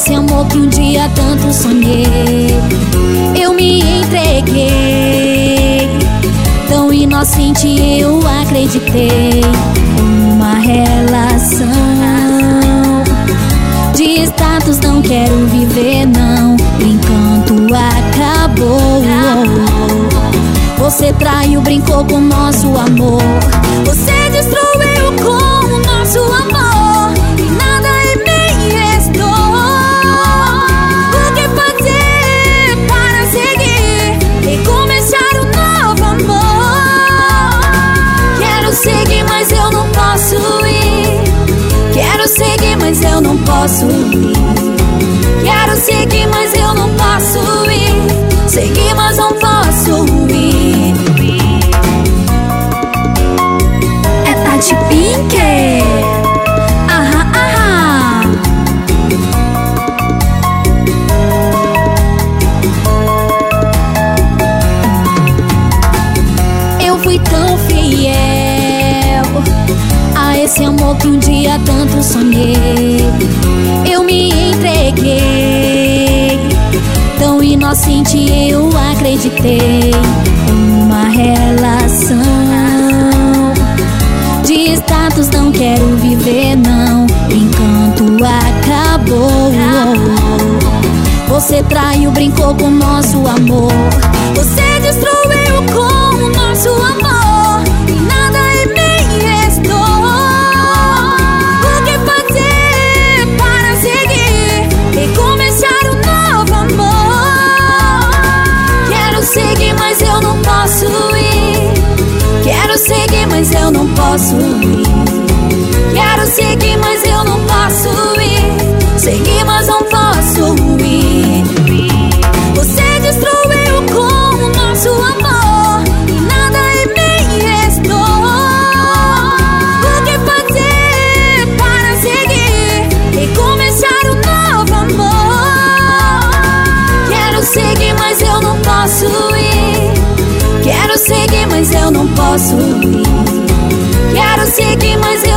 esse amor que um dia tanto sonhei. Eu me entreguei, tão inocente eu acreditei. Uma relação de status não quero viver, não. O encanto acabou. Você traiu, brincou com nosso amor. Você não posso ir. Quero seguir, mas eu não posso ir. Seguir, mas não posso ir. É Tati Pink. Aham, aham. Eu fui tão fiel a esse amor que um dia tanto sonhei. Inocente eu acreditei. Uma relação de status não quero viver, não. Encanto acabou. Você traiu, brincou com nosso amor. Você destruiu mas eu não posso ir. Quero seguir, mas eu não posso ir. Seguir, mas não posso ir. Você destruiu com o nosso amor. E nada em mim restou. O que fazer para seguir e começar um novo amor? Quero seguir, mas eu não posso ir. Quero seguir, mas eu não posso ir. Quero seguir, mas